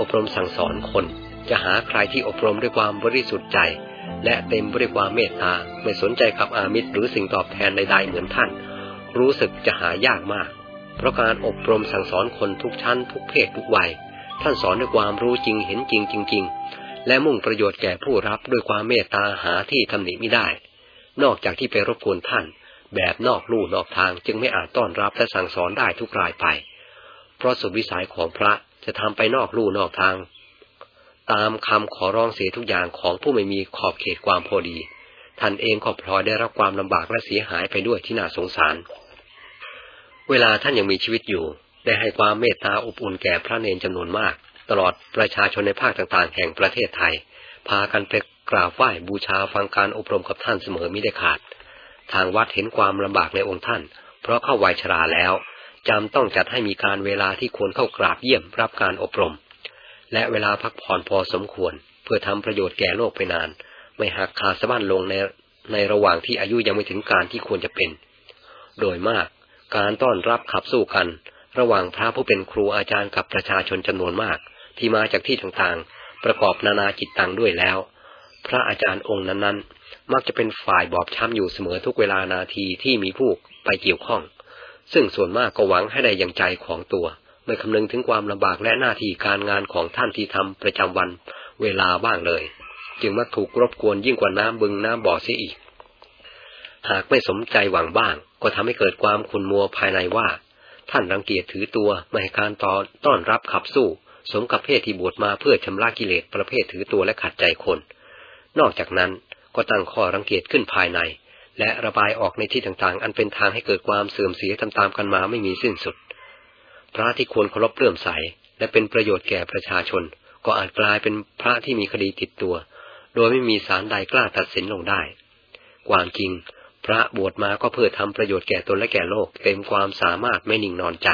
อบรมสั่งสอนคน จะหาใครที่อบรมด้วยความบริสุทธิ์ใจ และเต็มด้วยความเมตตาไม่สนใจกับอามิตรหรือสิ่งตอบแทนใดๆเหมือนท่าน รู้สึกจะหายากมาก เพราะการอบรมสั่งสอนคนทุกชั้น ทุกเพศทุกวัย ท่านสอนด้วยความรู้จริงเห็นจริงจริง ๆ และมุ่งประโยชน์แก่ผู้รับด้วยความเมตตาหาที่ทำหนิไม่ได้ นอกจากที่ไปรบกวนท่าน แบบนอกลู่นอกทางจึงไม่อาจต้อนรับและสั่งสอนได้ทุกรายไป เพราะสุดวิสัยของพระ จะทำไปนอกลู่นอกทาง ตามคำขอร้องเสียทุกอย่างของผู้ไม่มีขอบเขตความพอดี ท่านเองก็พลอยได้รับความลำบากและเสียหายไปด้วยที่น่าสงสาร เวลาท่านยังมีชีวิตอยู่ ได้ให้ความเมตตาอบอุ่นแก่พระเนนจำนวนมาก ตลอดประชาชนในภาคต่างๆ แห่งประเทศไทย พากันไปกราบไหว้บูชาฟังการอบรมกับท่านเสมอมิได้ขาด ทางวัดเห็นความลำบากในองค์ท่าน เพราะเข้าวัยชราแล้ว จำต้องจัดให้มีการเวลาที่ควรเข้ากราบเยี่ยมรับการอบรม และเวลาพักผ่อนพอสมควร เพื่อทำประโยชน์แก่โลกไปนาน ไม่หักขาสะบั้นลงในในระหว่างที่อายุยังไม่ถึงการที่ควรจะเป็น โดยมากการต้อนรับขับสู้กัน ระหว่างพระผู้เป็นครูอาจารย์กับประชาชนจำนวนมาก ที่มาจากที่ต่างๆ ประกอบนานาจิตตังด้วยแล้ว พระอาจารย์องค์นั้นๆ มักจะเป็นฝ่ายบอบช้ำอยู่เสมอทุกเวลานาทีที่มีผู้ไปเกี่ยวข้อง ซึ่งส่วนมากก็หวังให้ได้อย่างใจของตัว ไม่คำนึงถึงความลำบากและหน้าที่การงานของท่านที่ทำประจำวันเวลาบ้างเลย จึงมักถูกรบกวนยิ่งกว่าน้ำบึงน้ำบ่อเสียอีก หากไม่สมใจหวังบ้าง ก็ทำให้เกิดความขุนมัวภายในว่า ท่านรังเกียจถือตัวไม่ให้การต่อต้อนรับขับสู้ สมกับเพศที่บวชมาเพื่อชำระกิเลสประเภทถือตัวและขัดใจคน นอกจากนั้นก็ตั้งข้อรังเกียจขึ้นภายใน และระบายออกในที่ต่างๆ อันเป็นทางให้เกิดความเสื่อมเสียตามๆกันมาไม่มีสิ้นสุด พระที่ควรเคารพเลื่อมใส และเป็นประโยชน์แก่ประชาชน ก็อาจกลายเป็นพระที่มีคดีติดตัว โดยไม่มีสารใดกล้าตัดสินลงได้ ความจริง พระบวชมาก็เพื่อทำประโยชน์แก่ตนและแก่โลก เต็มความสามารถไม่นิ่งนอนใจ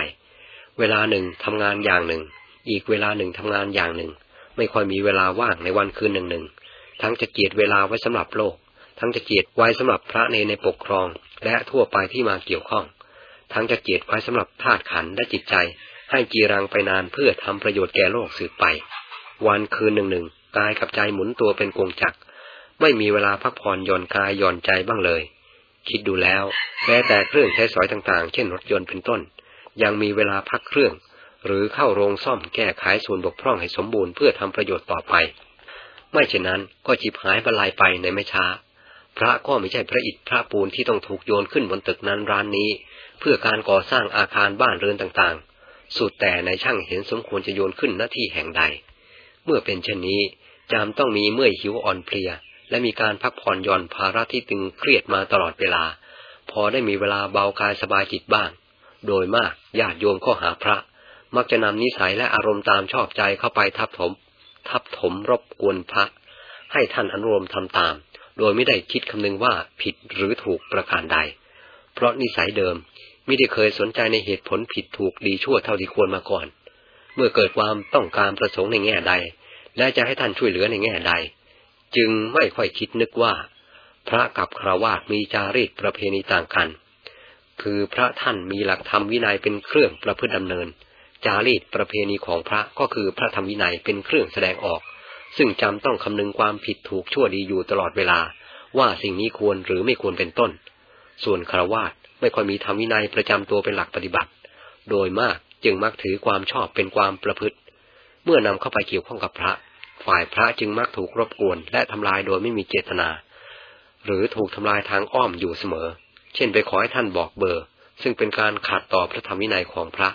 เวลาหนึ่งทำงานอย่างหนึ่ง อีกเวลาหนึ่งทำงานอย่างหนึ่ง ไม่ค่อยมีเวลาว่างในวันคืนหนึ่งหนึ่งทั้งจะเกียรติเวลาไว้สำหรับโลก ทั้งจะเกียรติไว้สำหรับพระเนในปกครอง และทั่วไปที่มาเกี่ยวข้อง ทั้งจะเกียรติไว้สำหรับธาตุขันและจิตใจ ให้จีรังไปนานเพื่อทำประโยชน์แก่โลกสืบไป วันคืนหนึ่งหนึ่งกายกับใจหมุนตัวเป็นกงจักร ไม่มีเวลาพักผ่อนหย่อนกายหย่อนใจบ้างเลย คิดดูแล้วแม้แต่เครื่องใช้สอยต่างๆ เช่นรถยนต์เป็นต้น ยังมีเวลาพักเครื่อง หรือเข้าโรงซ่อมแก้ไขส่วนบกพร่องให้สมบูรณ์เพื่อทำประโยชน์ต่อไป ไม่เช่นนั้นก็จีบหายบรรลัยไปในไม่ช้า พระก็ไม่ใช่พระอิฐพระปูนที่ต้องถูกโยนขึ้นบนตึกนั้นร้านนี้ เพื่อการก่อสร้างอาคารบ้านเรือนต่างๆ สุดแต่ในช่างเห็นสมควรจะโยนขึ้นหน้าที่แห่งใด เมื่อเป็นเช่นนี้จามต้องมีเมื่อยหิวอ่อนเพลีย และมีการพักผ่อนหย่อนภาระที่ตึงเครียดมาตลอดเวลา พอได้มีเวลาเบากายสบายจิตบ้าง โดยมากญาติโยมข้อหาพระ มักจะนำนิสัยและอารมณ์ตามชอบใจเข้าไปทับถม ทับถมรบกวนพระ ให้ท่านอนุโลมทำตาม โดยไม่ได้คิดคำนึงว่าผิดหรือถูกประการใด เพราะนิสัยเดิมไม่ได้เคยสนใจในเหตุผลผิดถูกดีชั่วเท่าที่ควรมาก่อน เมื่อเกิดความต้องการประสงค์ในแง่ใด และจะให้ท่านช่วยเหลือในแง่ใด จึงไม่ค่อยคิดนึกว่า พระกับคราวาสมีจารีตประเพณีต่างกัน คือพระท่านมีหลักธรรมวินัยเป็นเครื่องประพฤติดำเนิน จารีตประเพณีของพระก็คือพระธรรมวินัยเป็นเครื่องแสดงออก ซึ่งจำต้องคำนึงความผิดถูกชั่วดีอยู่ตลอดเวลา ว่าสิ่งนี้ควรหรือไม่ควรเป็นต้น ส่วนคารวาสไม่ค่อยมีธรรมวินัยประจำตัวเป็นหลักปฏิบัติ โดยมากจึงมักถือความชอบเป็นความประพฤติ เมื่อนำเข้าไปเกี่ยวข้องกับพระ ฝ่ายพระจึงมักถูกรบกวนและทำลายโดยไม่มีเจตนา หรือถูกทำลายทางอ้อมอยู่เสมอ เช่นไปขอให้ท่านบอกเบอร์ ซึ่งเป็นการขัดต่อพระธรรมวินัยของพระ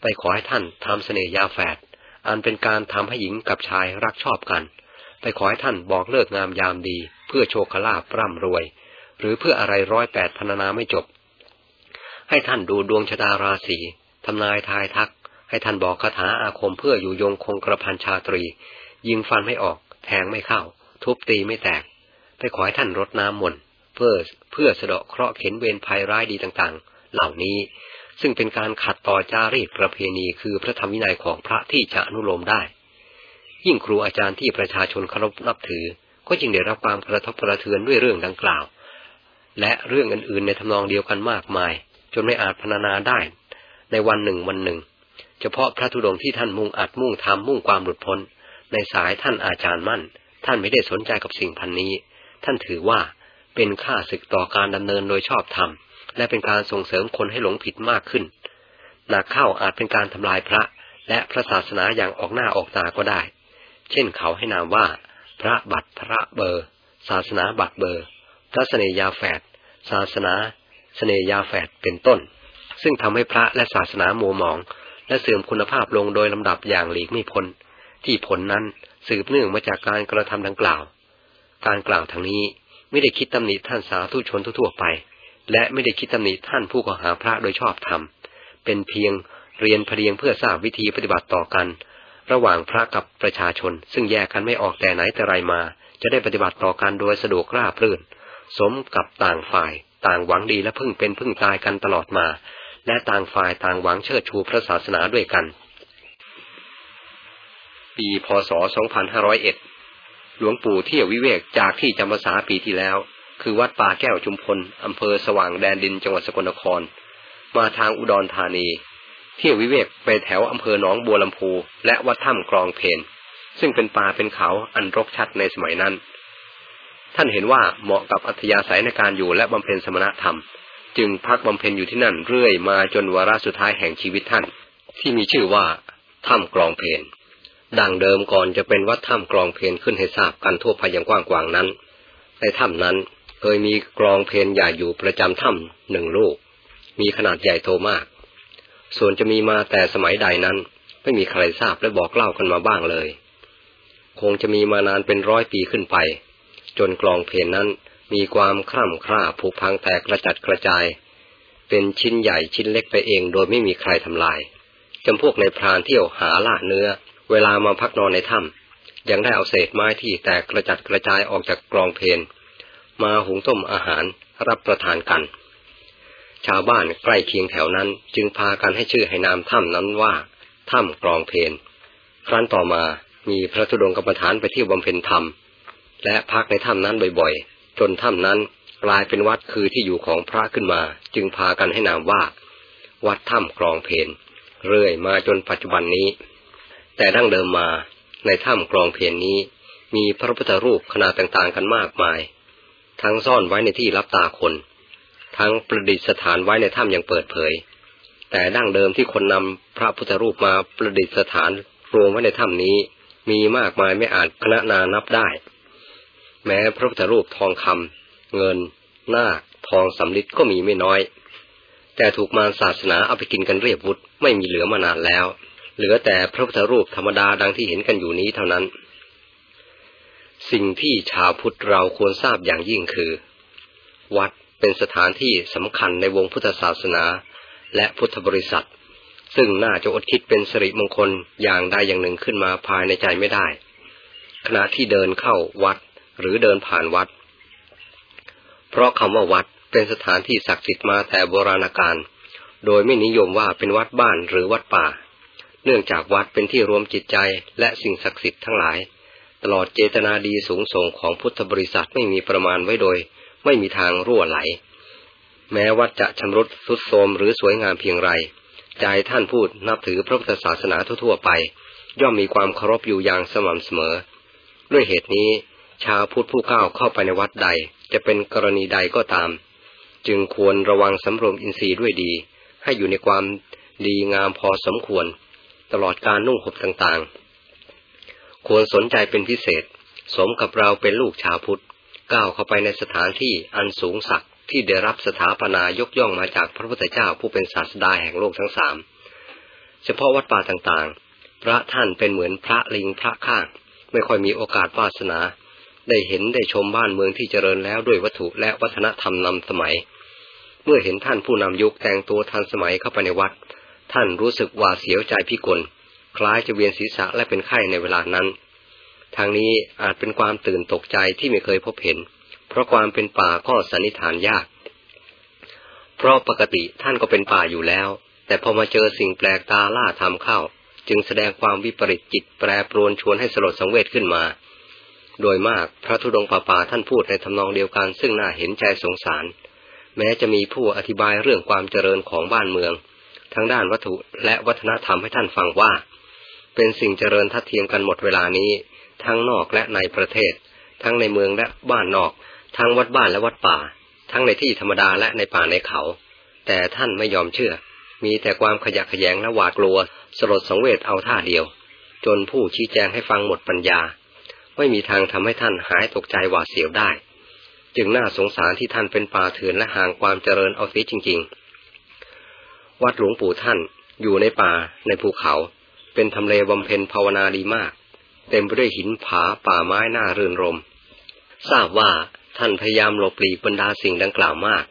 ไปขอให้ท่านทำเสน่ยาแฝด อันเป็นการทำให้หญิงกับชายรักชอบกันไปขอให้ท่านบอกเลิกงามยามดี เพื่อโชคลาภร่ำรวย หรือเพื่ออะไรร้อยแปดพันนาไม่จบ ให้ท่านดูดวงชะตาราศีทำนายทายทัก ให้ท่านบอกคาถาอาคมเพื่ออยู่ยงคงกระพันชาตรี ยิงฟันไม่ออก แทงไม่เข้า ทุบตีไม่แตกไปขอให้ท่านรดน้ำมนต์เพื่อเพื่อสะเดาะเคราะห์เข็นเวรภัยร้ายดีต่างๆ เหล่านี้ ซึ่งเป็นการขัดต่อจารีตประเพณีคือพระธรรมวินัยของพระที่จะอนุโลมได้ ยิ่งครูอาจารย์ที่ประชาชนเคารพนับถือ ก็จึงได้รับความกระทบกระเทือนด้วยเรื่องดังกล่าว และเรื่องอื่นๆในทำนองเดียวกันมากมาย จนไม่อาจพรรณนาได้ ในวันหนึ่งวันหนึ่ง เฉพาะพระธุดงค์ที่ท่านมุ่งอัดมุ่งทำมุ่งความหลุดพ้น ในสายท่านอาจารย์มั่น ท่านไม่ได้สนใจกับสิ่งพันนี้ ท่านถือว่าเป็นค่าศึกต่อการดำเนินโดยชอบธรรม และเป็นการส่งเสริมคนให้หลงผิดมากขึ้น หนักเข้าอาจเป็นการทำลายพระและพระศาสนาอย่างออกหน้าออกตาก็ได้ เช่นเขาให้นามว่า พระบัตรพระเบอร์ ศาสนาบัตรเบอร์ พระเสนยาแฝด ศาสนา เสนยาแฝดเป็นต้น ซึ่งทำให้พระและศาสนามัวหมอง และเสื่อมคุณภาพลงโดยลำดับอย่างหลีกไม่พ้น ที่ผลนั้นสืบเนื่องมาจากการกระทำดังกล่าว การกล่าวทางนี้ไม่ได้คิดตำหนิท่านสาธุชนทั่วไป และไม่ได้คิดตำหนิท่านผู้ก่อหาพระโดยชอบธรรม เป็นเพียงเรียนเพียงเพื่อทราบวิธีปฏิบัติต่อกัน ระหว่างพระกับประชาชน ซึ่งแยกกันไม่ออกแต่ไหนแต่ไรมา จะได้ปฏิบัติต่อกันโดยสะดวกราบรื่น สมกับต่างฝ่าย ต่างหวังดีและพึ่งเป็นพึ่งตายกันตลอดมา และต่างฝ่ายต่างหวังเชิดชูพระศาสนาด้วยกัน ปีพศ 2501 หลวงปู่เที่ยววิเวกจากที่จำพรรษาปีที่แล้ว คือวัดป่าแก้วชุมพลอำเภอสว่างแดนดินจังหวัดสกลนคร มาทางอุดรธานี เที่ยววิเวกไปแถวอำเภอหนองบัวลำพูและวัดถ้ำกรองเพนซึ่งเป็นป่าเป็นเขาอันรกชัดในสมัยนั้น ท่านเห็นว่าเหมาะกับอัธยาศัยในการอยู่และบำเพ็ญสมณธรรม จึงพักบำเพ็ญอยู่ที่นั่นเรื่อยมาจนวาระสุดท้ายแห่งชีวิตท่าน ที่มีชื่อว่าถ้ำกรองเพนดังเดิมก่อนจะเป็นวัดถ้ำกรองเพนขึ้นให้ทราบกันทั่วไปอย่างกว้างกวางนั้น ในถ้ำนั้น เคยมีกรองเพนใหญ่อยู่ประจำถ้ำหนึ่งลูก มีขนาดใหญ่โตมาก ส่วนจะมีมาแต่สมัยใดนั้น ไม่มีใครทราบและบอกเล่ากันมาบ้างเลย คงจะมีมานานเป็นร้อยปีขึ้นไป จนกลองเพลนนั้นมีความคร่ำคร่าผุพังแตกกระจัดกระจาย เป็นชิ้นใหญ่ชิ้นเล็กไปเองโดยไม่มีใครทำลายจำพวกในพรานเที่ยวหาล่าเนื้อ เวลามาพักนอนในถ้ำยังได้เอาเศษไม้ที่แตกกระจัดกระจายออกจากกลองเพลน มาหุงต้มอาหารรับประทานกัน ชาวบ้านใกล้เคียงแถวนั้นจึงพากันให้ชื่อให้นามถ้ำนั้นว่าถ้ำกรองเพนครั้นต่อมามีพระธุดงกรรมฐานไปเที่ยวบำเพ็ญธรรม และพักในถ้ำนั้นบ่อยๆ จนถ้ำนั้นกลายเป็นวัดคือที่อยู่ของพระขึ้นมา จึงพากันให้นามว่า วัดถ้ำกรองเพนเรื่อยมาจนปัจจุบันนี้ แต่ดั้งเดิมมาในถ้ำกรองเพนนี้ มีพระพุทธรูปขนาดต่างๆกันมากมาย ทั้งซ่อนไว้ในที่รับตาคน ทั้งประดิษฐานไว้ในถ้ำอย่างเปิดเผย แต่ดั้งเดิมที่คนนำพระพุทธรูปมาประดิษฐานรวมไว้ในถ้ำนี้ มีมากมายไม่อาจคณะนานับได้ แม้พระพุทธรูปทองคำเงินนาคทองสำลิดก็มีไม่น้อย แต่ถูกมารศาสนาเอาไปกินกันเรียบวุฒไม่มีเหลือมานานแล้ว เหลือแต่พระพุทธรูปธรรมดาดังที่เห็นกันอยู่นี้เท่านั้น สิ่งที่ชาวพุทธเราควรทราบอย่างยิ่งคือ วัดเป็นสถานที่สำคัญในวงพุทธศาสนา และพุทธบริษัท ซึ่งน่าจะอดคิดเป็นสิริมงคลอย่างใดอย่างหนึ่งขึ้นมาภายในใจไม่ได้ ขณะที่เดินเข้าวัดหรือเดินผ่านวัด เพราะคำว่าวัดเป็นสถานที่ศักดิ์สิทธิ์มาแต่โบราณกาลโดยไม่นิยมว่าเป็นวัดบ้านหรือวัดป่า เนื่องจากวัดเป็นที่รวมจิตใจและสิ่งศักดิ์สิทธิ์ทั้งหลาย ลอดเจตนาดีสูงส่งของพุทธบริษัทไม่มีประมาณไว้โดย ไม่มีทางรั่วไหล แม้วัดจะชำรุดทรุดโทมหรือสวยงามเพียงไร ใจท่านพูดนับถือพระพุทธศาสนาทั่วๆไป ย่อมมีความเคารพอยู่อย่างสม่ำเสมอ ด้วยเหตุนี้ ชาวพุทธผู้ก้าวเข้าไปในวัดใด จะเป็นกรณีใดก็ตาม จึงควรระวังสำรวมอินทรีย์ด้วยดี ให้อยู่ในความดีงามพอสมควร ตลอดการนุ่งห่มต่างๆ ควรสนใจเป็นพิเศษ สมกับเราเป็นลูกชาวพุทธ ก้าวเข้าไปในสถานที่อันสูงสักที่ได้รับสถาปนายกย่องมาจากพระพุทธเจ้าผู้เป็นศาสดาแห่งโลกทั้งสาม เฉพาะวัดป่าต่างๆ พระท่านเป็นเหมือนพระลิงพระข้าง ไม่ค่อยมีโอกาสวาสนา ได้เห็นได้ชมบ้านเมืองที่เจริญแล้วด้วยวัตถุและวัฒนธรรมนำสมัย เมื่อเห็นท่านผู้นำยุคแต่งตัวทันสมัยเข้าไปในวัด ท่านรู้สึกหวาดเสียวใจพิกล คล้ายจะเวียนศีรษะและเป็นไข้ในเวลานั้น ทางนี้อาจเป็นความตื่นตกใจที่ไม่เคยพบเห็น เพราะความเป็นป่าก็สันนิษฐานยาก เพราะปกติท่านก็เป็นป่าอยู่แล้ว แต่พอมาเจอสิ่งแปลกตาล่าทำเข้า จึงแสดงความวิปริตจิตแปรปรวนชวนให้สลดสังเวชขึ้นมา โดยมากพระธุดงป่าป่าท่านพูดในทำนองเดียวกันซึ่งน่าเห็นใจสงสาร แม้จะมีผู้อธิบายเรื่องความเจริญของบ้านเมืองทั้งด้านวัตถุและวัฒนธรรมให้ท่านฟังว่า เป็นสิ่งเจริญทัดเทียมกันหมดเวลานี้ ทั้งนอกและในประเทศ ทั้งในเมืองและบ้านนอก ทั้งวัดบ้านและวัดป่า ทั้งในที่ธรรมดาและในป่าในเขา แต่ท่านไม่ยอมเชื่อ มีแต่ความขยะแขยงและหวาดกลัว สลดสังเวชเอาท่าเดียว จนผู้ชี้แจงให้ฟังหมดปัญญา ไม่มีทางทำให้ท่านหายตกใจหวาดเสียวได้ จึงน่าสงสารที่ท่านเป็นป่าเถื่อนและห่างความเจริญเอาเสียจริง ๆ วัดหลวงปู่ท่านอยู่ในป่าในภูเขา เป็นทำเลบำเพ็ญภาวนาดีมาก เต็มไปด้วยหินผาป่าไม้น่าเรื่นรม ทราบว่าท่านพยายามหลบหลีกบรรดาสิ่งดังกล่าวมาก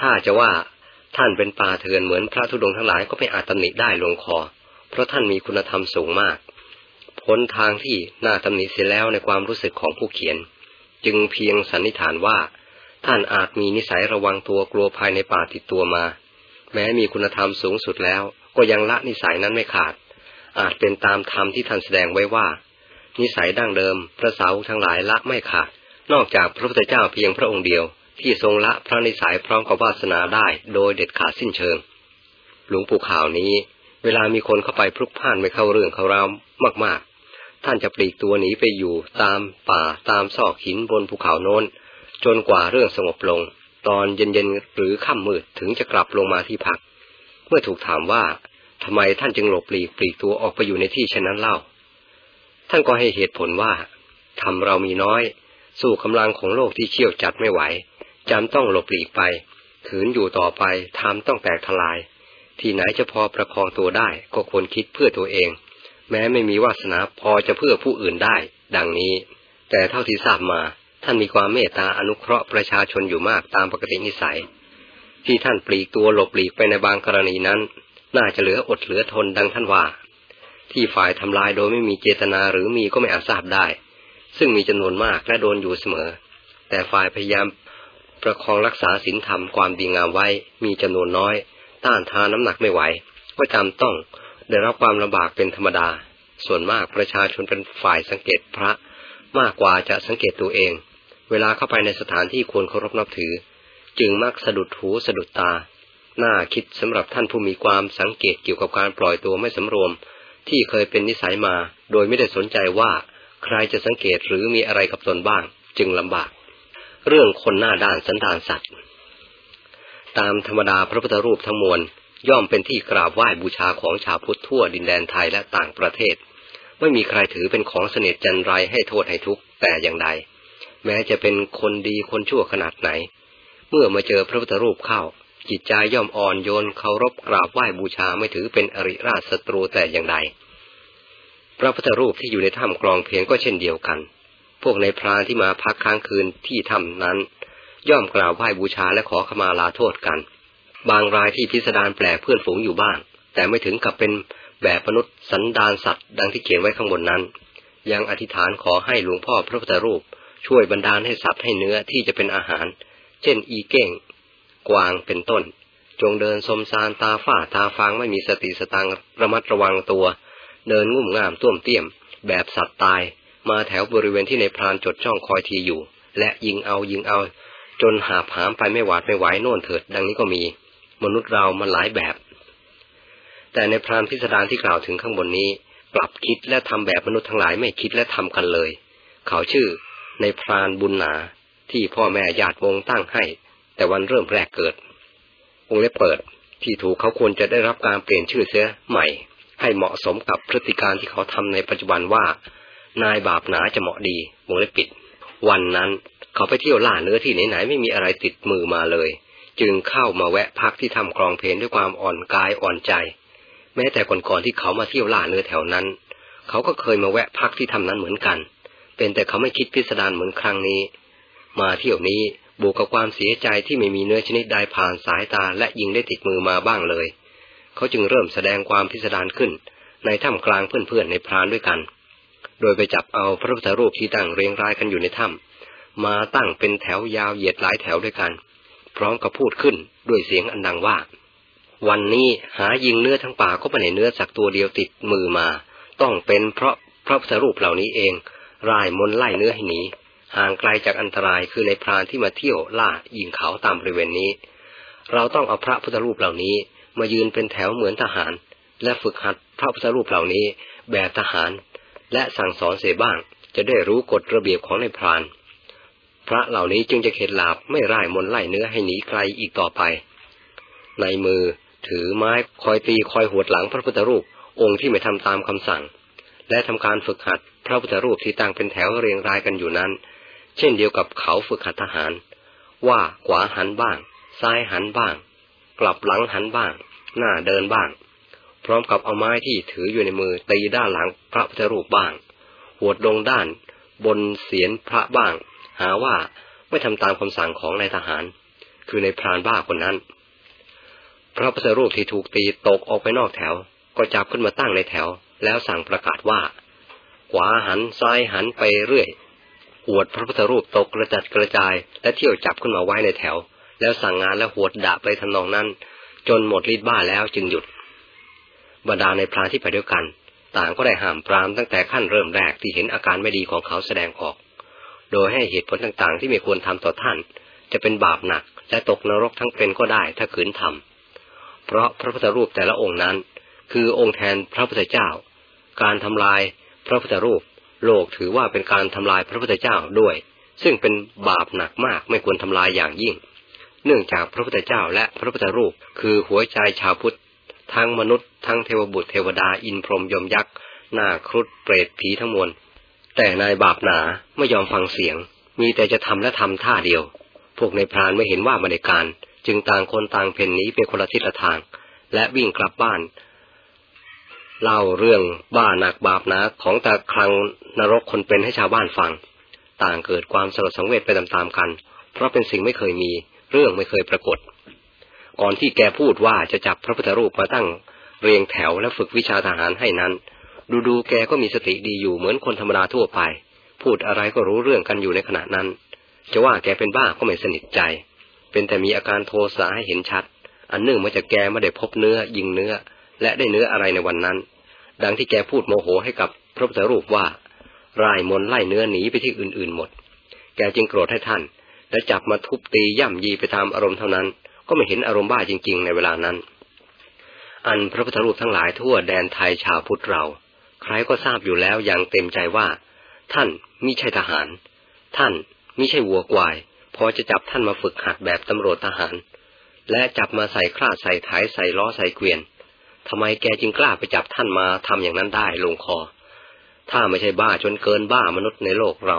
ถ้าจะว่าท่านเป็นป่าเถื่อนเหมือนพระธุดงค์ทั้งหลายก็ไม่อาจตำหนิได้ลงคอ เพราะท่านมีคุณธรรมสูงมาก พ้นทางที่น่าตำหนิเสียแล้วในความรู้สึกของผู้เขียน จึงเพียงสันนิษฐานว่า ท่านอาจมีนิสัยระวังตัวกลัวภายในป่าติดตัวมา แม้มีคุณธรรมสูงสุดแล้วก็ยังละนิสัยนั้นไม่ขาด อาจเป็นตามธรรมที่ท่านแสดงไว้ว่า นิสัยดั้งเดิม พระสาวกทั้งหลายละไม่ขาด นอกจากพระพุทธเจ้าเพียงพระองค์เดียว ที่ทรงละพระนิสัยพร้อมกับวาสนาได้โดยเด็ดขาดสิ้นเชิง หลวงปู่ข่าวนี้ เวลามีคนเข้าไปพลุกพ่านไม่เข้าเรื่องเขาราวมาก ๆ ท่านจะปลีกตัวหนีไปอยู่ตามป่าตามซอกหินบนภูเขาโน้น จนกว่าเรื่องสงบลง ตอนเย็นๆหรือค่ำมืดถึงจะกลับลงมาที่พัก เมื่อถูกถามว่า ทำไมท่านจึงหลบปลีกปลีกตัวออกไปอยู่ในที่เช่นนั้นเล่า ท่านก็ให้เหตุผลว่าทำเรามีน้อย สู้กำลังของโลกที่เชี่ยวจัดไม่ไหวจำต้องหลบหลีกไป ขืนอยู่ต่อไปทำต้องแตกทลาย ที่ไหนจะพอประคองตัวได้ก็ควรคิดเพื่อตัวเอง แม้ไม่มีวาสนาพอจะเพื่อผู้อื่นได้ ดังนี้ แต่เท่าที่ทราบมาท่านมีความเมตตาอนุเคราะห์ประชาชนอยู่มากตามปกตินิสัย ที่ท่านปลีกตัวหลบหลีกไปในบางกรณีนั้น น่าจะเหลืออดเหลือทนดังท่านว่า ที่ฝ่ายทำลายโดยไม่มีเจตนาหรือมีก็ไม่อาจทราบได้ ซึ่งมีจำนวนมากและโดนอยู่เสมอ แต่ฝ่ายพยายามประคองรักษาศีลธรรมความดีงามไว้มีจำนวนน้อย ต้านทานน้ำหนักไม่ไหว ก็จำต้องได้รับความลำบากเป็นธรรมดา ส่วนมากประชาชนเป็นฝ่ายสังเกตพระ มากกว่าจะสังเกตตัวเอง เวลาเข้าไปในสถานที่ควรเคารพนับถือ จึงมักสะดุดหูสะดุดตา น่าคิดสำหรับท่านผู้มีความสังเกตเกี่ยวกับการปล่อยตัวไม่สำรวม ที่เคยเป็นนิสัยมา โดยไม่ได้สนใจว่าใครจะสังเกตหรือมีอะไรกับตนบ้าง จึงลำบาก เรื่องคนหน้าด้านสันดานสัตว์ ตามธรรมดาพระพุทธรูปทั้งมวลย่อมเป็นที่กราบไหว้บูชาของชาวพุทธทั่วดินแดนไทยและต่างประเทศ ไม่มีใครถือเป็นของเสน่ห์จันไรให้โทษให้ทุกข์แต่อย่างใด แม้จะเป็นคนดีคนชั่วขนาดไหน เมื่อมาเจอพระพุทธรูปเข้า จิตใจย่อมอ่อนโยนเคารพกราบไหว้บูชาไม่ถือเป็นอริราชศัตรูแต่อย่างใด พระพุทธรูปที่อยู่ในถ้ำกรองเพลงก็เช่นเดียวกัน พวกในพรานที่มาพักค้างคืนที่ถ้ำนั้น ย่อมกล่าวไหว้บูชาและขอขมาลาโทษกัน บางรายที่พิสดารแปลกเพื่อนฝูงอยู่บ้าง แต่ไม่ถึงกับเป็นแบบมนุษย์สันดานสัตว์ดังที่เขียนไว้ข้างบนนั้น ยังอธิษฐานขอให้หลวงพ่อพระพุทธรูปช่วยบรรดาลให้สัตว์ให้เนื้อที่จะเป็นอาหาร เช่น อีเก้ง กวางเป็นต้น จงเดินสมสารตาฝ้าตาฟางไม่มีสติสตังระมัดระวังตัว เดินงุ่มง่ามต้วมเตี้ยม แบบสัตว์ตาย มาแถวบริเวณที่ในพรานจดจ้องคอยทีอยู่ และยิงเอายิงเอา จนหาผามไปไม่หวาดไม่ไหวโน่นเถิด ดังนี้ก็มี มนุษย์เรามันหลายแบบ แต่ในพรานพิสดารที่กล่าวถึงข้างบนนี้ กลับคิดและทำแบบมนุษย์ทั้งหลายไม่คิดและทำกันเลย เขาชื่อในพรานบุญหนาที่พ่อแม่ญาติวงตั้งให้ แต่วันเริ่มแรกเกิดวงเล็บเปิด ที่ถูกเขาควรจะได้รับการเปลี่ยนชื่อเสียใหม่ ให้เหมาะสมกับพฤติการที่เขาทำในปัจจุบันว่า นายบาปหนาจะเหมาะดีวงเล็บปิด วันนั้นเขาไปเที่ยวล่าเนื้อที่ไหนๆไม่มีอะไรติดมือมาเลย จึงเข้ามาแวะพักที่ทำกรองเพลนด้วยความอ่อนกายอ่อนใจ แม้แต่ก่อนๆที่เขามาเที่ยวล่าเนื้อแถวนั้น เขาก็เคยมาแวะพักที่ทำนั้นเหมือนกัน เป็นแต่เขาไม่คิดพิสดารเหมือนครั้งนี้ มาเที่ยวนี้ บวกกับความเสียใจที่ไม่มีเนื้อชนิดใดผ่านสายตาและยิงได้ติดมือมาบ้างเลย เขาจึงเริ่มแสดงความพิสดารขึ้น ในถ้ำกลางเพื่อนๆในพรานด้วยกัน โดยไปจับเอาพระพุทธรูปที่ตั้งเรียงรายกันอยู่ในถ้ำมาตั้งเป็นแถวยาวเหยียดหลายแถวด้วยกัน พร้อมกับพูดขึ้นด้วยเสียงอันดังว่า วันนี้หายิงเนื้อทั้งป่าก็ไม่เห็นเนื้อสักตัวเดียวติดมือมา ต้องเป็นเพราะพระพุทธรูปเหล่านี้เอง รายมนไล่เนื้อให้หนี ห่างไกลจากอันตรายคือในพรานที่มาเที่ยวล่ายิงเขาตามบริเวณนี้ เราต้องเอาพระพุทธรูปเหล่านี้มายืนเป็นแถวเหมือนทหาร และฝึกหัดพระพุทธรูปเหล่านี้แบบทหาร และสั่งสอนเสียบ้าง จะได้รู้กฎระเบียบของในพราน พระเหล่านี้จึงจะเข็ดหลาบไม่ร่ายมนไล่เนื้อให้หนีไกลอีกต่อไป ในมือถือไม้คอยตีคอยหวดหลังพระพุทธรูปองค์ที่ไม่ทำตามคำสั่ง และทำการฝึกหัดพระพุทธรูปที่ตั้งเป็นแถวเรียงรายกันอยู่นั้น เช่นเดียวกับเขาฝึกหัดทหาร ว่าขวาหันบ้าง ซ้ายหันบ้าง กลับหลังหันบ้าง หน้าเดินบ้าง พร้อมกับเอาไม้ที่ถืออยู่ในมือตีด้านหลังพระพุทธรูปบ้างหวดลงด้าน บนเสียนพระบ้าง หาว่าไม่ทำตามคำสั่งของนายทหาร คือในพรานบ้าคนนั้น พระพุทธรูปที่ถูกตีตกออกไปนอกแถว ก็จับขึ้นมาตั้งในแถว แล้วสั่งประกาศว่า ขวาหันซ้ายหันไปเรื่อย หวดพระพุทธรูปตกกระจัดกระจาย และเที่ยวจับขึ้นมาไว้ในแถว แล้วสั่งงานและหวดด่าไปทำนองนั้น จนหมดฤทธิ์บ้าแล้วจึงหยุด บรรดาในพรานที่ไปด้วยกัน ต่างก็ได้ห้ามปรามตั้งแต่ขั้นเริ่มแรกที่เห็นอาการไม่ดีของเขาแสดงออก โดยให้เหตุผลต่างๆ ที่ไม่ควรทำต่อท่าน จะเป็นบาปหนักและตกนรกทั้งเป็นก็ได้ถ้าขืนทำเพราะพระพุทธรูปแต่ละองค์นั้น คือองค์แทนพระพุทธเจ้า การทำลายพระพุทธรูป โลกถือว่าเป็นการทำลายพระพุทธเจ้าด้วย ซึ่งเป็นบาปหนักมากไม่ควรทำลายอย่างยิ่ง เนื่องจากพระพุทธเจ้าและพระพุทธรูป คือหัวใจชาวพุทธ ทั้งมนุษย์ทั้งเทวบุตรเทวดาอินพรหมยมยักษ์นาครุฑเปรตผีทั้งมวลแต่นายบาปหนาไม่ยอมฟังเสียง มีแต่จะทำและทำท่าเดียว พวกในพรานไม่เห็นว่ามาในการ จึงต่างคนต่างเพ่นหนีไปคนละทิศละทาง และวิ่งกลับบ้าน เล่าเรื่องบ้าหนักบาปนาของตาคลังนรกคนเป็นให้ชาวบ้านฟัง ต่างเกิดความสลดสังเวชไปตามๆกัน เพราะเป็นสิ่งไม่เคยมี เรื่องไม่เคยปรากฏ ก่อนที่แกพูดว่าจะจับพระพุทธรูปมาตั้งเรียงแถวและฝึกวิชาทหารให้นั้น ดูดูแกก็มีสติดีอยู่เหมือนคนธรรมดาทั่วไป พูดอะไรก็รู้เรื่องกันอยู่ในขณะนั้น จะว่าแกเป็นบ้าก็ไม่สนิทใจ เป็นแต่มีอาการโทสะให้เห็นชัด อันเนื่องมาจากแกไม่ได้พบเนื้อยิงเนื้อและได้เนื้ออะไรในวันนั้น ดังที่แกพูดโมโหให้กับพระพุทธรูปว่าร่ายมนไล่เนื้อหนีไปที่อื่นๆหมด แกจึงโกรธให้ท่าน และจับมาทุบตีย่ำยีไปตามอารมณ์เท่านั้น ก็ไม่เห็นอารมณ์บ้าจริง ๆ ในเวลานั้น อันพระพุทธรูปทั้งหลายทั่วแดนไทยชาวพุทธเรา ใครก็ทราบอยู่แล้วอย่างเต็มใจว่า ท่านมิใช่ทหาร ท่านมิใช่วัวกวาย พอจะจับท่านมาฝึกหัดแบบตำรวจทหาร และจับมาใส่คราดใส่ท้ายใส่ล้อใส่เกวียน ทำไมแกจึงกล้าไปจับท่านมาทำอย่างนั้นได้ลงคอ ถ้าไม่ใช่บ้าจนเกินบ้ามนุษย์ในโลกเรา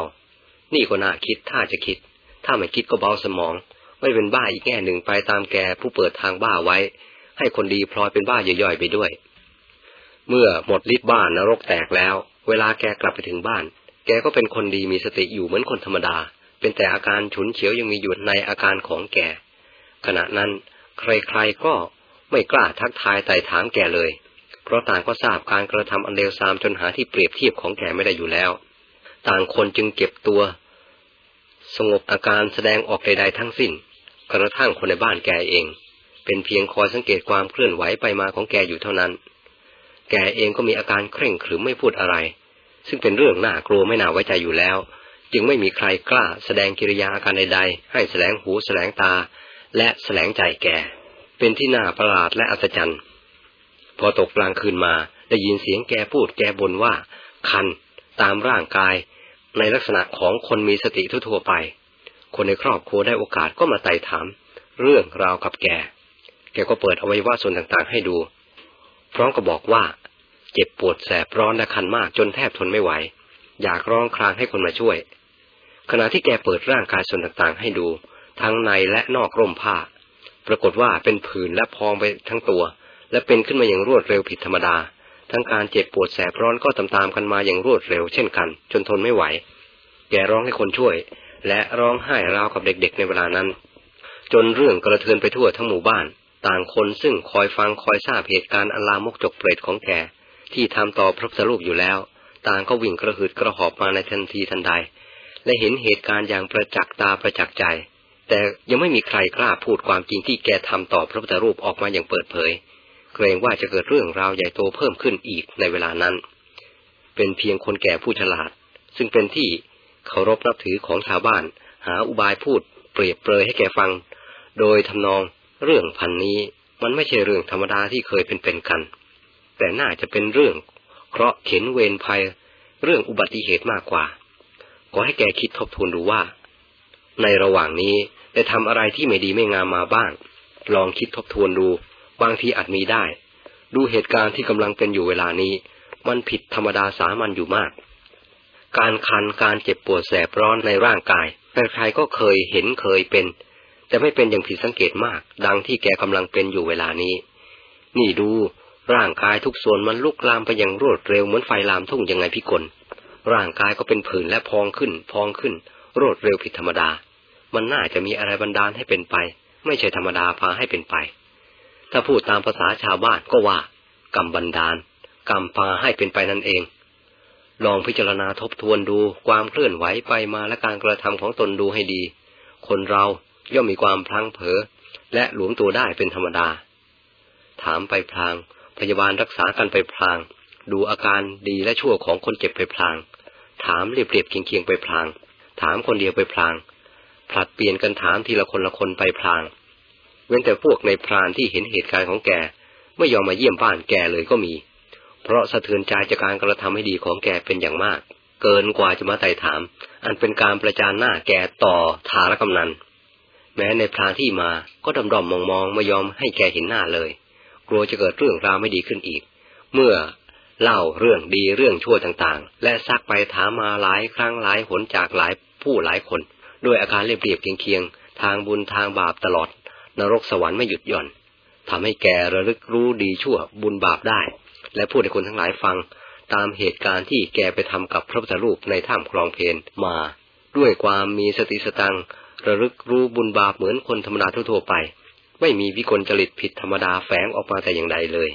นี่ก็น่าคิดถ้าจะคิด ถ้าไม่คิดก็เบาสมอง ไม่เป็นบ้าอีกแง่หนึ่งไปตามแกผู้เปิดทางบ้าไว้ ให้คนดีพลอยเป็นบ้าย่อยๆไปด้วย เมื่อหมดฤทธิ์บ้านนรกแตกแล้ว เวลาแกกลับไปถึงบ้าน แกก็เป็นคนดีมีสติอยู่เหมือนคนธรรมดา เป็นแต่อาการฉุนเฉียวยังมีอยู่ในอาการของแกขณะนั้นใครๆก็ ไม่กล้าทักทายไต่ถามแกเลย เพราะต่างก็ทราบการกระทำอันเลวทรามจนหาที่เปรียบเทียบของแกไม่ได้อยู่แล้ว ต่างคนจึงเก็บตัว สงบอาการแสดงออกใดๆทั้งสิ้น กระทั่งคนในบ้านแกเอง เป็นเพียงคอยสังเกตความเคลื่อนไหวไปมาของแกอยู่เท่านั้น แกเองก็มีอาการเคร่งขรึมไม่พูดอะไร ซึ่งเป็นเรื่องน่ากลัวไม่น่าไว้ใจอยู่แล้ว จึงไม่มีใครกล้าแสดงกิริยาอาการใดๆ ให้แสลงหูแสลงตา และแสลงใจแก เป็นที่น่าประหลาดและอัศจรรย์ พอตกกลางคืนมาได้ยินเสียงแกพูดแกบ่นว่า คันตามร่างกาย ในลักษณะของคนมีสติทั่วไป คนในครอบครัวได้โอกาสก็มาไต่ถาม เรื่องราวกับแก แกก็เปิดอวัยวะส่วนต่างๆ ให้ดู พร้อมกับบอกว่า เจ็บปวดแสบร้อนและคันมากจนแทบทนไม่ไหว อยากร้องครางให้คนมาช่วย ขณะที่แกเปิดร่างกายส่วนต่างๆ ให้ดู ทั้งในและนอกร่มผ้า ปรากฏว่าเป็นผื่นและพองไปทั้งตัว และเป็นขึ้นมาอย่างรวดเร็วผิดธรรมดา ทั้งการเจ็บปวดแสบร้อนก็ตามๆกันมาอย่างรวดเร็วเช่นกัน จนทนไม่ไหว แกร้องให้คนช่วย และร้องไห้ราวกับเด็กๆในเวลานั้น จนเรื่องกระเทือนไปทั่วทั้งหมู่บ้าน ต่างคนซึ่งคอยฟังคอยทราบเหตุการณ์อลามกจกเปรตของแกที่ทำต่อพระพุทธรูปอยู่แล้ว ต่างก็วิ่งกระหืดกระหอบมาในทันทีทันใด และเห็นเหตุการณ์อย่างประจักษ์ตาประจักษ์ใจ แต่ยังไม่มีใครกล้าพูดความจริงที่แกทำต่อพระพุทธรูปออกมาอย่างเปิดเผย เกรงว่าจะเกิดเรื่องราวใหญ่โตเพิ่มขึ้นอีกในเวลานั้น เป็นเพียงคนแก่ผู้ฉลาด ซึ่งเป็นที่เคารพนับถือของชาวบ้าน หาอุบายพูด เปรียบเปรยให้แกฟัง โดยทำนองเรื่องพันนี้มันไม่ใช่เรื่องธรรมดาที่เคยเป็นเป็นกัน แต่น่าจะเป็นเรื่องเคราะห์เข็นเวรภัย เรื่องอุบัติเหตุมากกว่า ขอให้แกคิดทบทวนดูว่า ในระหว่างนี้ได้ทำอะไรที่ไม่ดีไม่งามมาบ้าง ลองคิดทบทวนดู บางทีอาจมีได้ ดูเหตุการณ์ที่กำลังเป็นอยู่เวลานี้ มันผิดธรรมดาสามัญอยู่มาก การคันการเจ็บปวดแสบร้อนในร่างกายใครๆก็เคยเห็นเคยเป็น แต่ไม่เป็นอย่างผิดสังเกตมาก ดังที่แกกำลังเป็นอยู่เวลานี้ นี่ดูร่างกายทุกส่วนมันลุกลามไปอย่างรวดเร็วเหมือนไฟลามทุ่งยังไงพี่กลร่างกายก็เป็นผื่นและพองขึ้น พองขึ้น รวดเร็วผิดธรรมดา มันน่าจะมีอะไรบันดาลให้เป็นไป ไม่ใช่ธรรมดาพาให้เป็นไป ถ้าพูดตามภาษาชาวบ้านก็ว่า กรรมบันดาล กรรมพาให้เป็นไปนั่นเอง ลองพิจารณาทบทวนดูความเคลื่อนไหวไปมาและการกระทำของตนดูให้ดี คนเราย่อมมีความพลังเผลอและหลวมตัวได้เป็นธรรมดา ถามไปพลาง พยาบาลรักษากันไปพลาง ดูอาการดีและชั่วของคนเจ็บไปพลาง ถามเรียบๆเคียงๆไปพลาง ถามคนเดียวไปพลาง ผลัดเปลี่ยนกันถามทีละคนละคนไปพลาง เว้นแต่พวกในพรานที่เห็นเหตุการณ์ของแกไม่ยอมมาเยี่ยมบ้านแกเลยก็มี เพราะสะเทือนใจจากการกระทำให้ดีของแกเป็นอย่างมาก เกินกว่าจะมาไต่ถาม อันเป็นการประจานหน้าแกต่อทารกำนัน แม้ในพรานที่มาก็ดำดอมมองมองไม่ยอมให้แกเห็นหน้าเลย กลัวจะเกิดเรื่องราวไม่ดีขึ้นอีก เมื่อ เล่าเรื่องดีเรื่องชั่วต่างๆ และซักไปถามมาหลายครั้งหลายหนจากหลายผู้หลายคน ด้วยอาการเรียบเรียบเคียงๆ ทางบุญทางบาปตลอด นรกสวรรค์ไม่หยุดหย่อนทำให้แกระลึกรู้ดีชั่วบุญบาปได้ และพูดให้คนทั้งหลายฟัง ตามเหตุการณ์ที่แกไปทำกับพระพุทธรูปในถ้ำคลองเพนมา ด้วยความมีสติสตังระลึกรู้บุญบาปเหมือนคนธรรมดาทั่วไป ไม่มีวิกลจริตผิดธรรมดาแฝงออกมาแต่อย่างใดเลย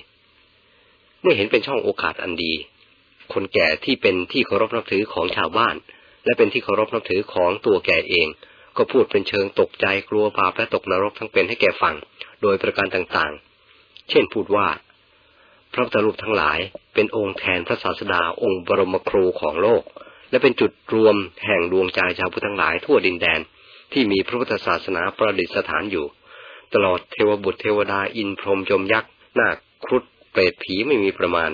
เมื่อเห็นเป็นช่องโอกาสอันดี คนแก่ที่เป็นที่เคารพนับถือของชาวบ้าน และเป็นที่เคารพนับถือของตัวแกเอง ก็พูดเป็นเชิงตกใจกลัวบาปและตกนรกทั้งเป็นให้แกฟัง โดยประการต่างๆ เช่นพูดว่า พระพุทธรูปทั้งหลายเป็นองค์แทนพระศาสดาองค์บรมครูของโลก และเป็นจุดรวมแห่งดวงใจชาวพุทธทั้งหลายทั่วดินแดนที่มีพระพุทธศาสนาประดิษฐานอยู่ ตลอดเทวบุตรเทวดาอินพรหมจมยักษ์นาคครุฑ เปรตผีไม่มีประมาณ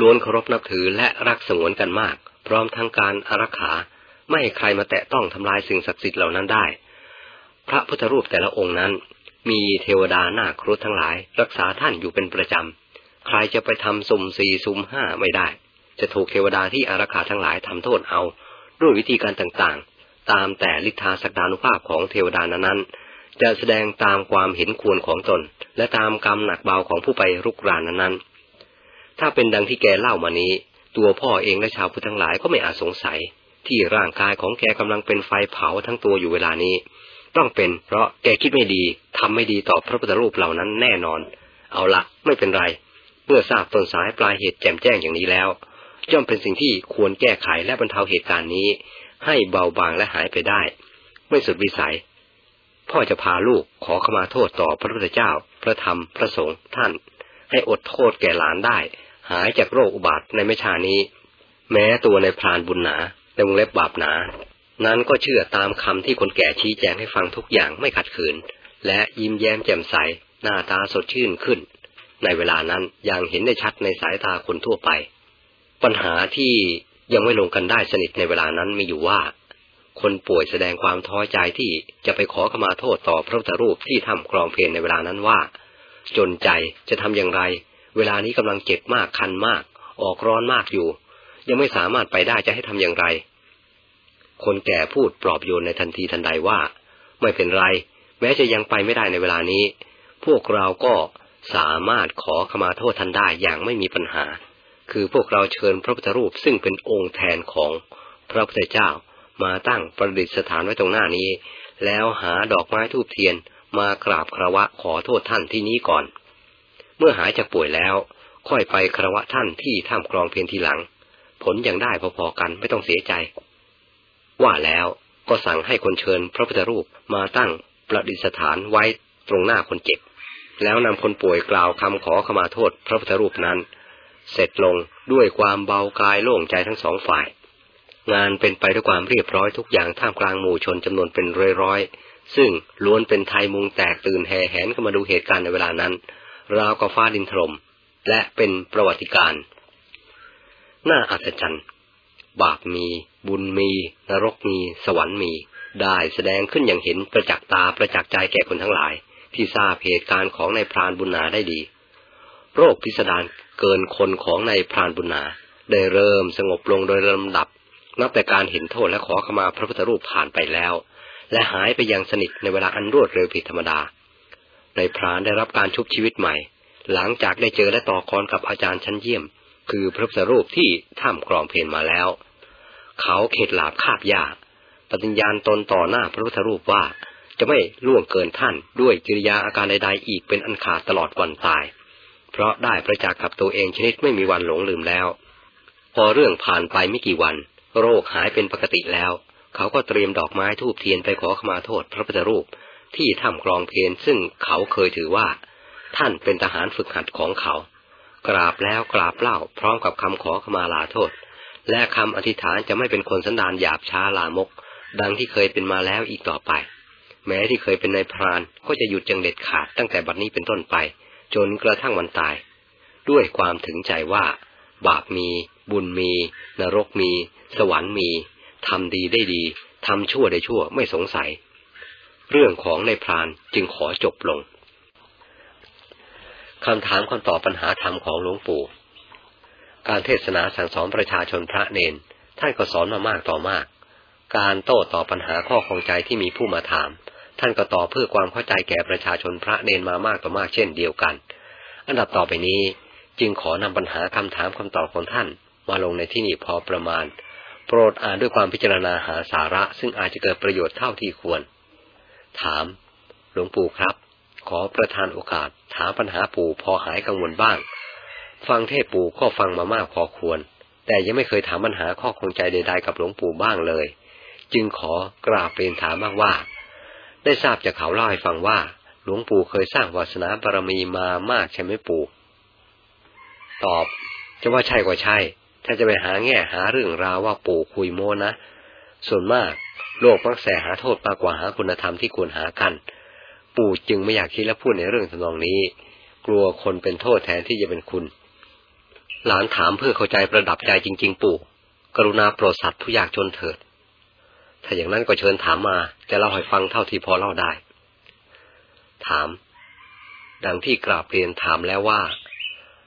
ล้วนเคารพนับถือและรักสงวนกันมาก พร้อมทั้งการอารักขาไม่ให้ใครมาแตะต้องทำลายสิ่งศักดิ์สิทธิ์เหล่านั้นได้ พระพุทธรูปแต่ละองค์นั้น มีเทวดานาครุฑทั้งหลาย รักษาท่านอยู่เป็นประจำ ใครจะไปทำสุ่มสี่สุ่มห้าไม่ได้ จะถูกเทวดาที่อารักขาทั้งหลายทำโทษเอา ด้วยวิธีการต่างๆ ตามแต่ลิทธาสักดานุภาพของเทวดานั้น จะแสดงตามความเห็นควรของตน และตามกรรมหนักเบาของผู้ไปรุกรานนั้นถ้าเป็นดังที่แกเล่ามานี้ ตัวพ่อเองและชาวพุทธทั้งหลายก็ไม่อาจสงสัย ที่ร่างกายของแกกำลังเป็นไฟเผาทั้งตัวอยู่เวลานี้ ต้องเป็นเพราะแกคิดไม่ดีทำไม่ดีต่อพระพุทธรูปเหล่านั้นแน่นอน เอาละไม่เป็นไร เมื่อทราบต้นสายปลายเหตุแจ่มแจ้งอย่างนี้แล้วย่อมเป็นสิ่งที่ควรแก้ไขและบรรเทาเหตุการณ์นี้ ให้เบาบางและหายไปได้ ไม่สุดวิสัย พ่อจะพาลูกขอขมาโทษต่อพระพุทธเจ้า พระธรรม พระสงฆ์ท่าน ให้อดโทษแก่หลานได้ หายจากโรคอุบัติในไม่ชานี้ แม้ตัวในพรานบุญหนาในวงเล็บบาปหนา นั้นก็เชื่อตามคำที่คนแก่ชี้แจงให้ฟังทุกอย่างไม่ขัดขืน และยิ้มแย้มแจ่มใส หน้าตาสดชื่นขึ้น ในเวลานั้นยังเห็นได้ชัดในสายตาคนทั่วไป ปัญหาที่ยังไม่ลงกันได้สนิทในเวลานั้นมีอยู่ว่า คนป่วยแสดงความท้อใจที่จะไปขอขมาโทษต่อพระพุทธรูปที่ทำครองเพลนในเวลานั้นว่า จนใจจะทำอย่างไร เวลานี้กำลังเจ็บมากคันมาก ออกร้อนมากอยู่ ยังไม่สามารถไปได้จะให้ทำอย่างไร คนแก่พูดปลอบโยนในทันทีทันใดว่า ไม่เป็นไร แม้จะยังไปไม่ได้ในเวลานี้ พวกเราก็สามารถขอขมาโทษท่านได้อย่างไม่มีปัญหา คือพวกเราเชิญพระพุทธรูปซึ่งเป็นองค์แทนของพระพุทธเจ้า มาตั้งประดิษฐานไว้ตรงหน้านี้ แล้วหาดอกไม้ทูบเทียนมากราบคารวะขอโทษท่านที่นี้ก่อน เมื่อหายจากป่วยแล้ว ค่อยไปคารวะท่านที่ท่ามกรองเพียงทีหลัง ผลยังได้พอๆกันไม่ต้องเสียใจ ว่าแล้วก็สั่งให้คนเชิญพระพุทธรูปมาตั้งประดิษฐานไว้ตรงหน้าคนเจ็บ แล้วนำคนป่วยกล่าวคำขอขมาโทษพระพุทธรูปนั้น เสร็จลงด้วยความเบากายโล่งใจทั้งสองฝ่าย งานเป็นไปด้วยความเรียบร้อยทุกอย่างท่ามกลางหมู่ชนจำนวนเป็นร้อยๆ ซึ่งล้วนเป็นไทยมุงแตกตื่นแห่แหนเข้ามาดูเหตุการณ์ในเวลานั้น ราวกับฟ้าดินถล่มและเป็นประวัติการ น่าอัศจรรย์ บาปมี บุญมี นรกมี สวรรค์มี ได้แสดงขึ้นอย่างเห็นประจักษ์ตาประจักษ์ใจแก่คนทั้งหลาย ที่ทราบเหตุการณ์ของนายพรานบุญนาได้ดี โรคพิสดารเกินคนของนายพรานบุญนาได้เริ่มสงบลงโดยลำดับ นับแต่การเห็นโทษและขอขมาพระพุทธรูปผ่านไปแล้ว และหายไปอย่างสนิทในเวลาอันรวดเร็วผิดธรรมดา ในพรานได้รับการชุบชีวิตใหม่ หลังจากได้เจอและต่อกรกับอาจารย์ชั้นเยี่ยม คือพระพุทธรูปที่ถ้ำกรองเพนมาแล้ว เขาเข็ดหลาบคาบยาปฏิญญาณตนต่อหน้าพระพุทธรูปว่าจะไม่ล่วงเกินท่านด้วยกิริยาอาการใดๆอีกเป็นอันขาดตลอดวันตาย เพราะได้ประจักษ์กับตัวเองชนิดไม่มีวันหลงลืมแล้ว พอเรื่องผ่านไปไม่กี่วัน โรคหายเป็นปกติแล้ว เขาก็เตรียมดอกไม้ทูบเทียนไปขอขมาโทษพระพุทธรูปที่ถ้ำกรองเพนซึ่งเขาเคยถือว่า ท่านเป็นทหารฝึกหัดของเขา กราบแล้วกราบเล่าพร้อมกับคำขอขมาลาโทษ และคำอธิษฐานจะไม่เป็นคนสันดานหยาบช้าลามก ดังที่เคยเป็นมาแล้วอีกต่อไป แม้ที่เคยเป็นนายพรานก็จะหยุดจังเด็ดขาดตั้งแต่บัดนี้เป็นต้นไป จนกระทั่งวันตาย ด้วยความถึงใจว่า บาปมี บุญมี นรกมี สวรรค์มีทำดีได้ดีทำชั่วได้ชั่วไม่สงสัย เรื่องของในพรานจึงขอจบลงคำถามคำตอบปัญหาธรรมของหลวงปู่ การเทศนาสั่งสอนประชาชนพระเนนท่านก็สอนมามากต่อมาก การโต้ตอบปัญหาข้อของใจที่มีผู้มาถาม ท่านก็ตอบเพื่อความเข้าใจแก่ประชาชนพระเนนมามากต่อมากเช่นเดียวกัน อันดับต่อไปนี้จึงขอนำปัญหาคำถามคำตอบของท่านมาลงในที่นี้พอประมาณ โปรดอ่านด้วยความพิจารณาหาสาระ ซึ่งอาจจะเกิดประโยชน์เท่าที่ควร ถาม หลวงปู่ครับ ขอประทานโอกาส ถามปัญหาปู่พอหายกังวลบ้าง ฟังเทศปู่ก็ฟังมามากพอควร แต่ยังไม่เคยถามปัญหาข้อคงใจใดๆกับหลวงปู่บ้างเลย จึงขอกราบเรียนถามมากว่า ได้ทราบจากเขาเล่าให้ฟังว่า หลวงปู่เคยสร้างวาสนาบารมีมามากใช่ไหมปู่ ตอบ จะว่าใช่ก็ใช่ ถ้าจะไปหาแง่หาเรื่องราวว่าปู่คุยโมนะ ส่วนมาก โลกมักแสหาโทษมากกว่าหาคุณธรรมที่ควรหากัน ปู่จึงไม่อยากคิดและพูดในเรื่องทำนองนี้ กลัวคนเป็นโทษแทนที่จะเป็นคุณ หลานถามเพื่อเข้าใจประดับใจจริง ๆ ปู่ กรุณาโปรดสัตว์ผู้ยากจนเถิด ถ้าอย่างนั้นก็เชิญถามมาจะเล่าให้ฟังเท่าที่พอเล่าได้ ถาม ดังที่กราบเรียนถามแล้วว่า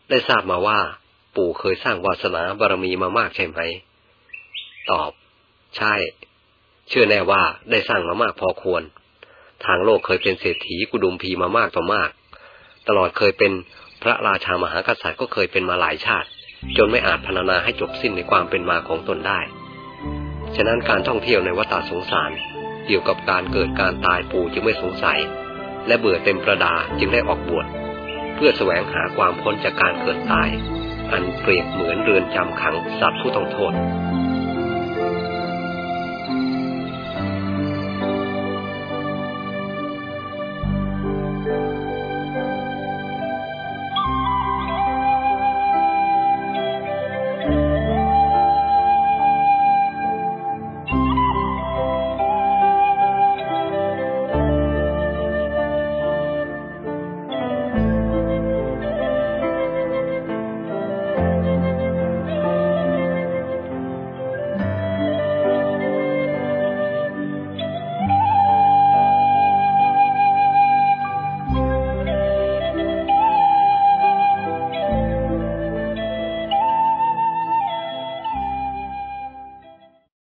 ได้ทราบมาว่า ปู่เคยสร้างวาสนาบารมีมามากใช่ไหม ตอบ ใช่ เชื่อแน่ว่าได้สร้างมามากพอควร ทางโลกเคยเป็นเศรษฐีกุดุมพีมามากต่อมาก ตลอดเคยเป็นพระราชามหากษัตริย์ก็เคยเป็นมาหลายชาติ จนไม่อาจพรรณนาให้จบสิ้นในความเป็นมาของตนได้ ฉะนั้นการท่องเที่ยวในวัฏสงสาร เกี่ยวกับการเกิดการตายปู่จึงไม่สงสัย และเบื่อเต็มประดาจึงได้ออกบวชเพื่อแสวงหาความพ้นจากการเกิดตาย อันเปรียบเหมือนเรือนจำขังสัตว์ผู้ต้องโทษ